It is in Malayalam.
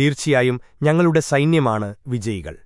തീർച്ചയായും ഞങ്ങളുടെ സൈന്യമാണ് വിജയികൾ